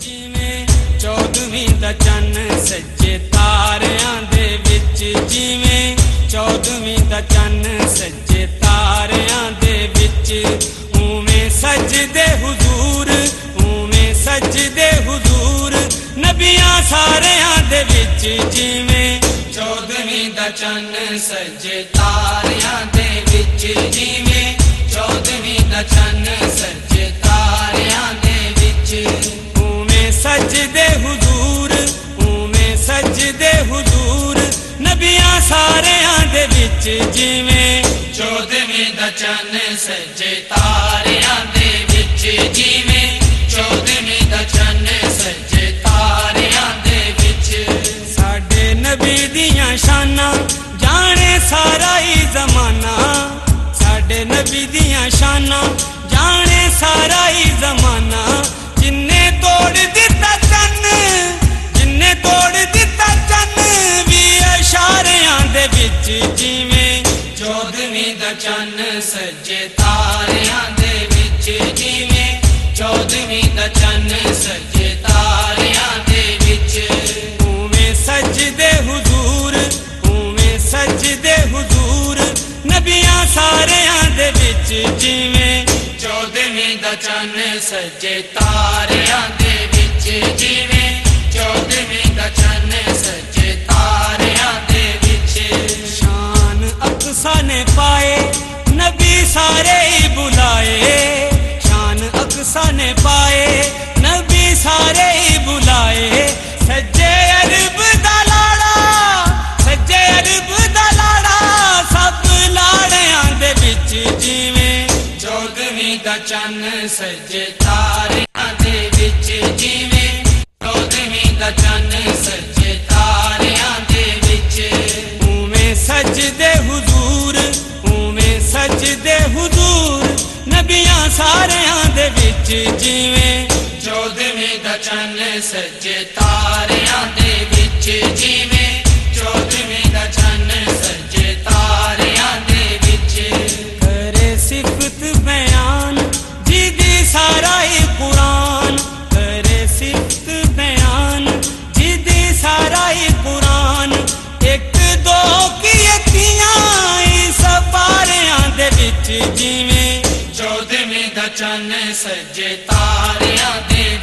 چودویں چویں چن سجے تاریاں جیویں چودویں چن سجے تاریاں بچے سجے حضور موے سجے ہزور نبی سارے جیو چودہویں چن سجے تاریاں بچ جیو چن سجے سجدے حضور نبیاں سارے ہاں دے وچ جیویں چودے میں دچن سجے تارے ہاں دے وچ جیویں چودے میں دچن سجے تارے ہاں دے وچ ساڑے نبی دیاں شانا جانے سارا ہی زمانہ ساڑے نبی دیاں شانا جانے سارا ہی زمانہ سجے چود سجے تاریاں بچے سجدے ہزور تون سجدے ہزور نبیا سارے جیویں چودویں دچ سج تاریاں چن سجے تاریاں دچے تاریاں سجد ہدور تمے سج دے حضور نبیاں سارے دا چن سجے تاریاں جیو سارے جی دچن سجے تاریاں دے